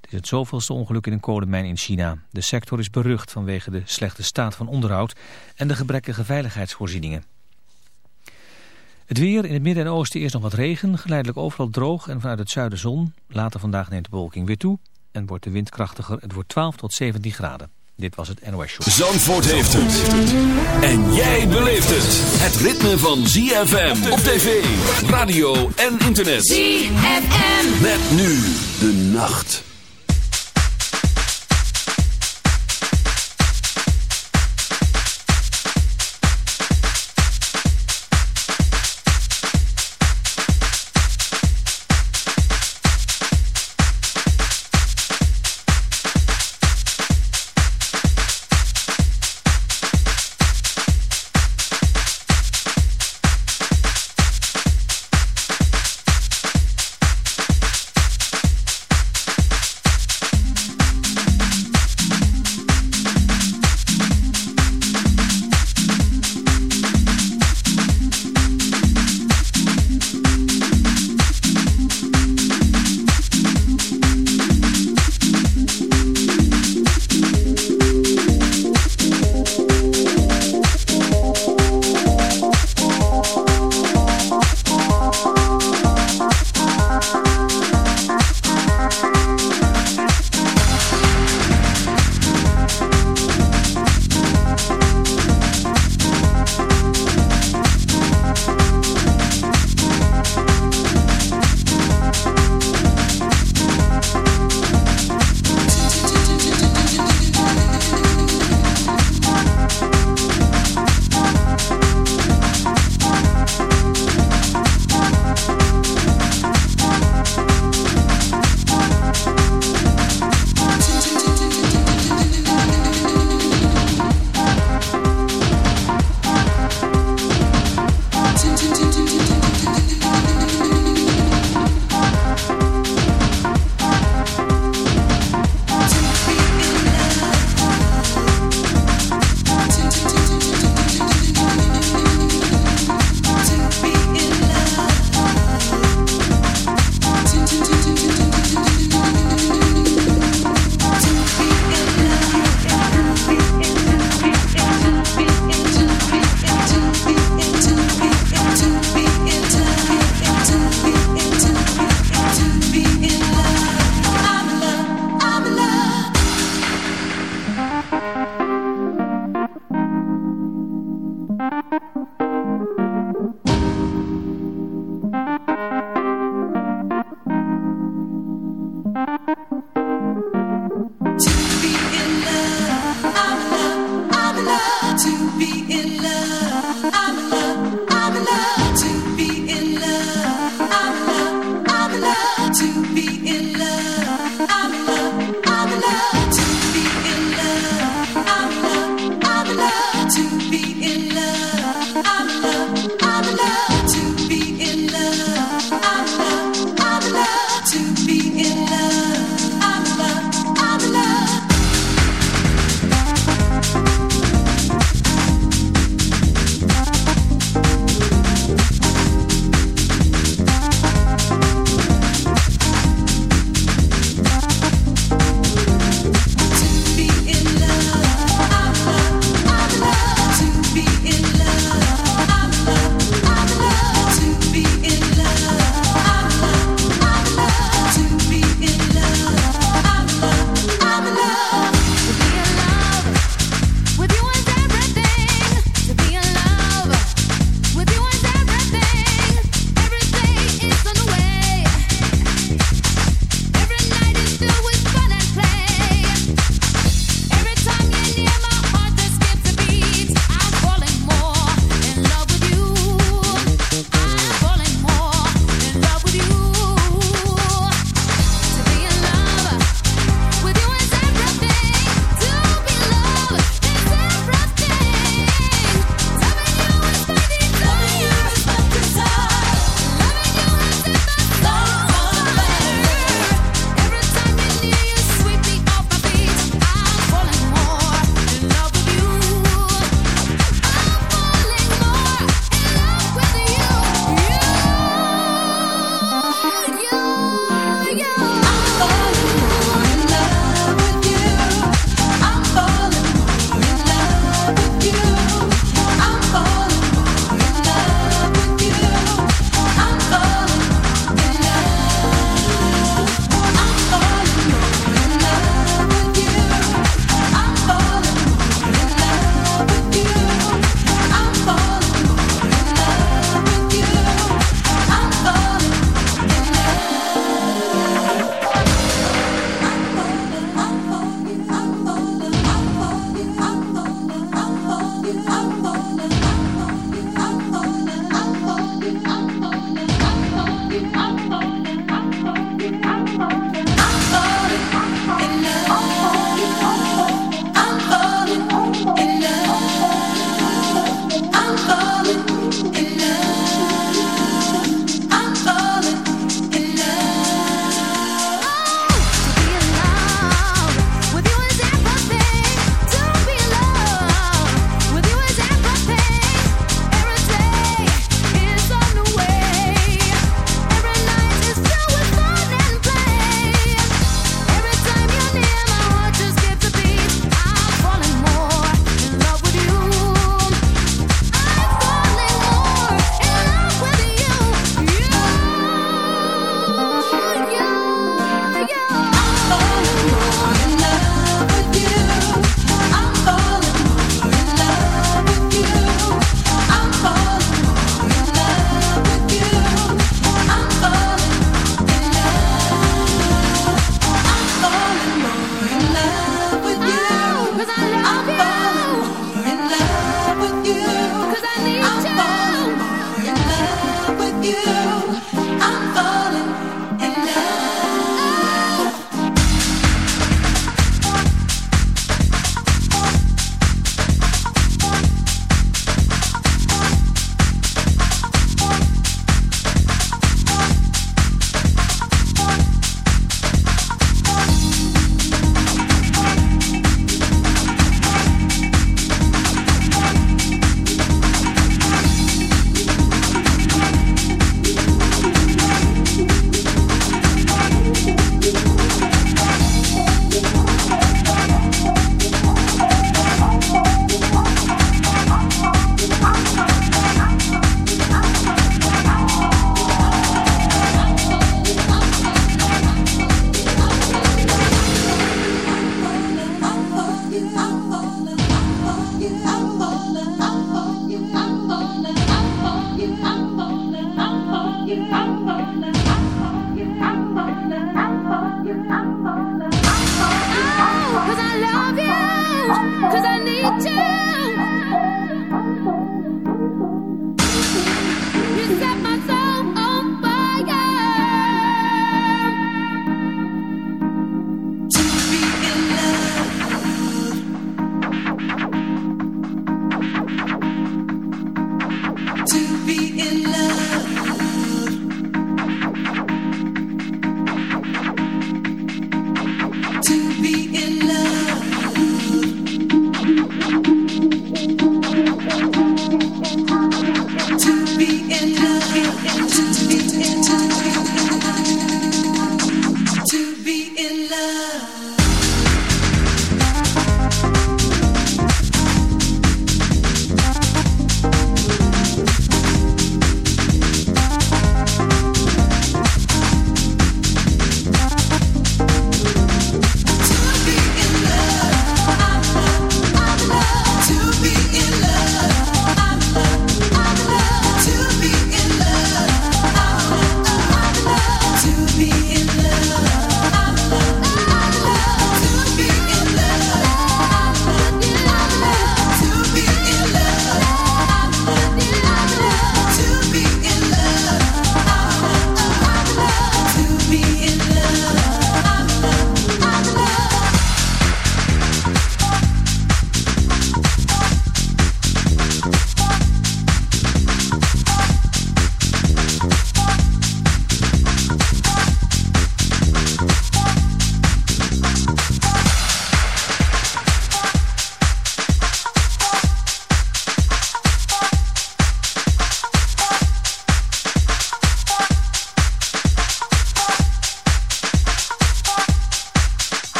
Het is het zoveelste ongeluk in een kolenmijn in China. De sector is berucht vanwege de slechte staat van onderhoud en de gebrekkige veiligheidsvoorzieningen. Het weer in het midden en oosten eerst nog wat regen, geleidelijk overal droog en vanuit het zuiden zon. Later vandaag neemt de bewolking weer toe en wordt de wind krachtiger. Het wordt 12 tot 17 graden. Dit was het NOS Show. Zandvoort heeft het. En jij beleeft het. Het ritme van ZFM op tv, radio en internet. ZFM. Met nu de nacht.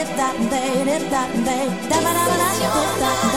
Together forever, 'cause this is your night, and everything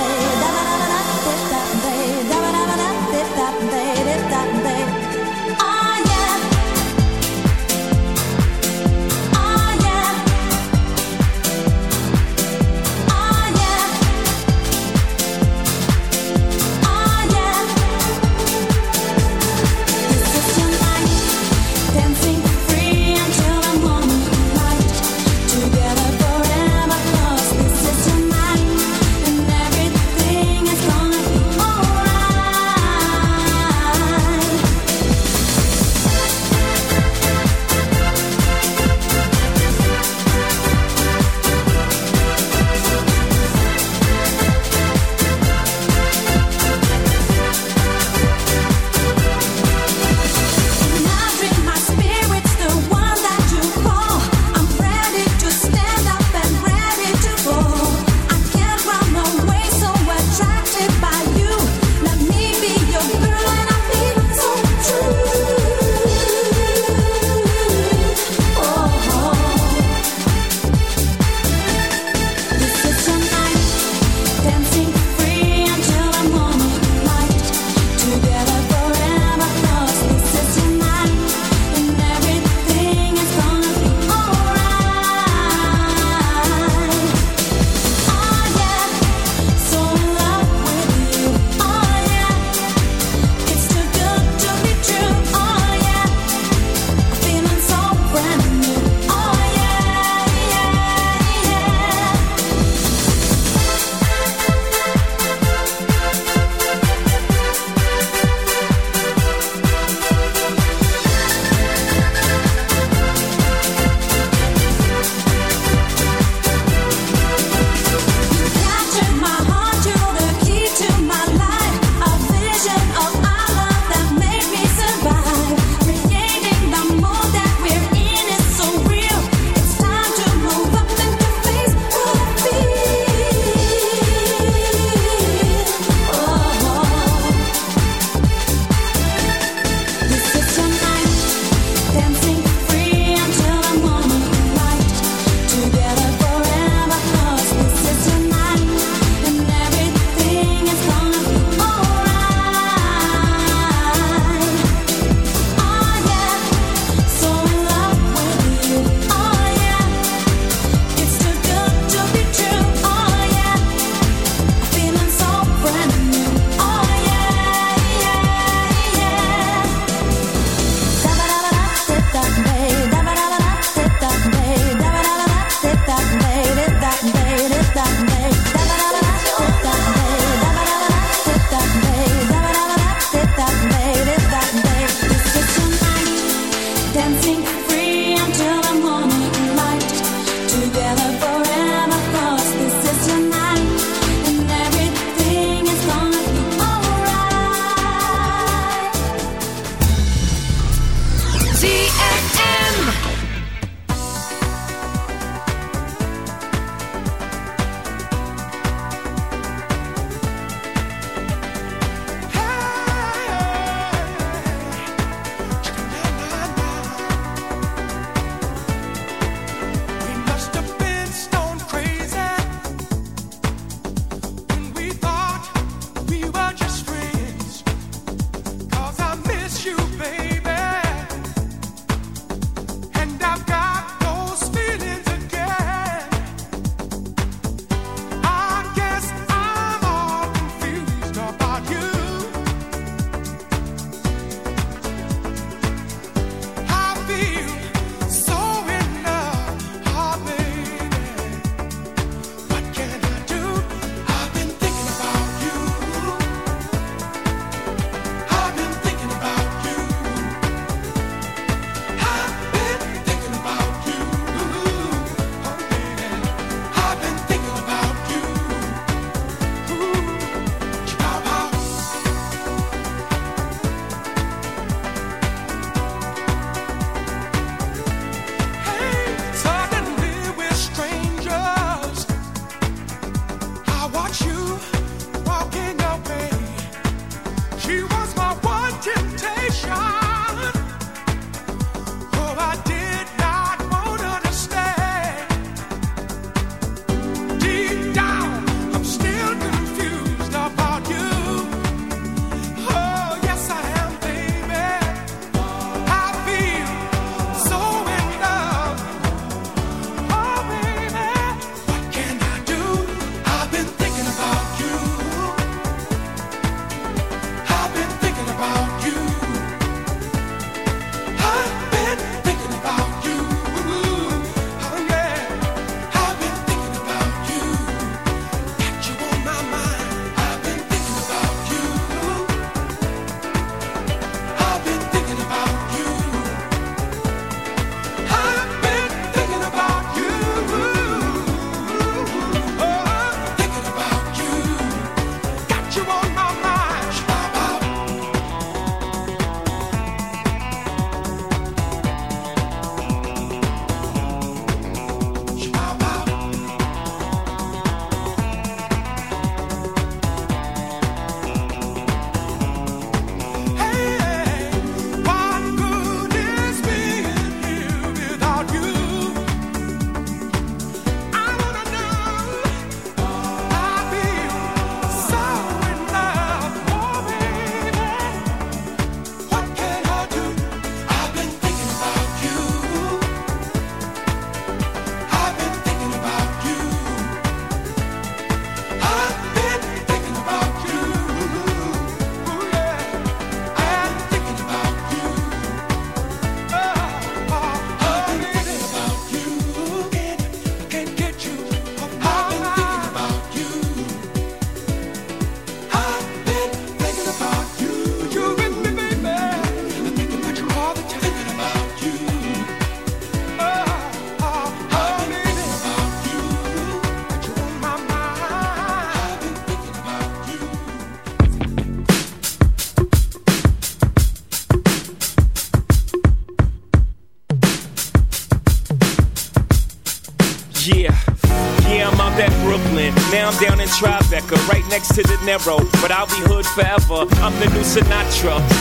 next to De Niro. But I'll be hood forever. I'm the new Sinatra.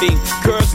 blinding. Girls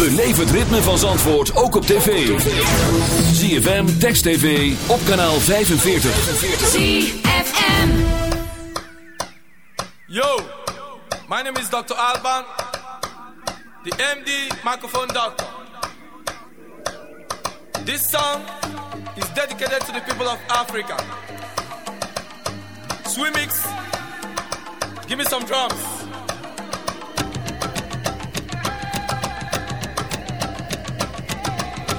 Beleef het ritme van Zandvoort ook op tv. ZFM, Text TV, op kanaal 45. ZFM. Yo, my name is Dr. Alban. the MD microphone doctor. This song is dedicated to the people of Africa. Swimix, give me some drums.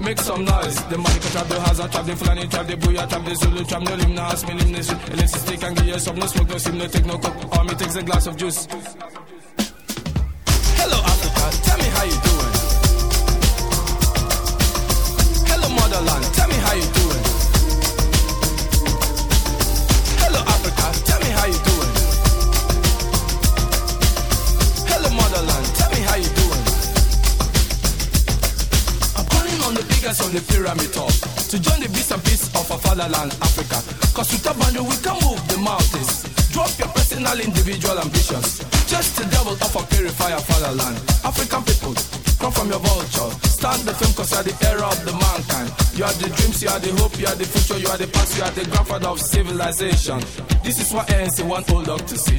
Make some noise. The money can trap the hazard, trap the Fulani, trap the Booyah, trap the Zulu, trap no limb, no ask me. Unless you stick you some, no smoke, no sim, no take no coke. Army takes a glass of juice. On the pyramid top to join the beast and peace of our fatherland, Africa. Cause with a boundary we can move the mountains. Drop your personal, individual ambitions. Just the devil of a purifier fatherland. African people, come from your vulture. Stand the film cause you are the era of the mankind. You are the dreams, you are the hope, you are the future, you are the past, you are the grandfather of civilization. This is what ANC want old dog to see.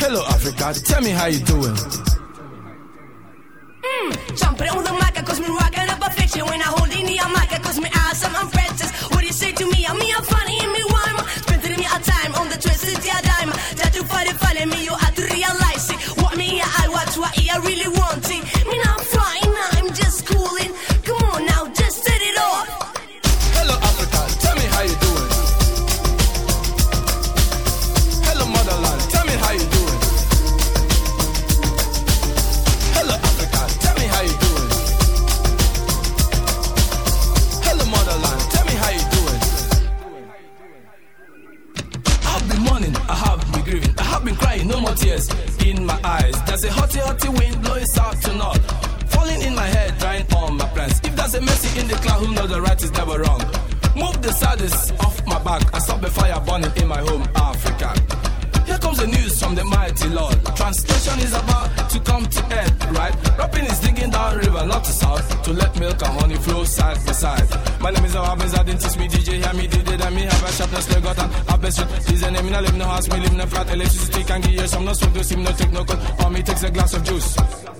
Hello, Africa. Tell me how you doing. Mm, jumping on the mic, cause me rocking up a fiction when I hold in the mic, cause me awesome, I'm princess. What do you say to me? I'm me, I'm funny, and me rhyme. Spending me a time on the twisted yeah dime. That you find it funny, me, you have to realize it. What me, I watch, what I really want who knows the right is never wrong. Move the saddest off my back, I stop the fire burning in my home, Africa. Here comes the news from the mighty Lord. Translation is about to come to end, right? Rapping is digging down river, not to south, to let milk and honey flow side by side. My name is Awabins, I didn't teach me DJ, hear me DJ, then me have a sharpness, no got and a best shit. Is a name in a live no house, me live a flat, electricity can give you some, no smoke, no steam, no take no or me takes a glass of juice.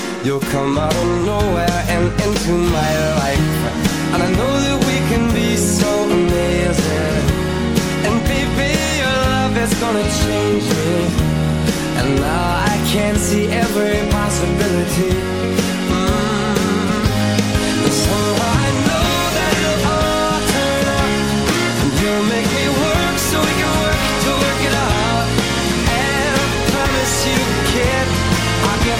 you'll come out of nowhere and into my life. And I know that we can be so amazing. And baby, your love is gonna change me. And now I can see every possibility. Mm. Somehow I know that it'll all turn out. And you'll make me work so we can work to work it out. I promise you, I'll get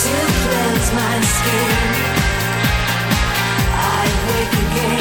To cleanse my skin. I wake again.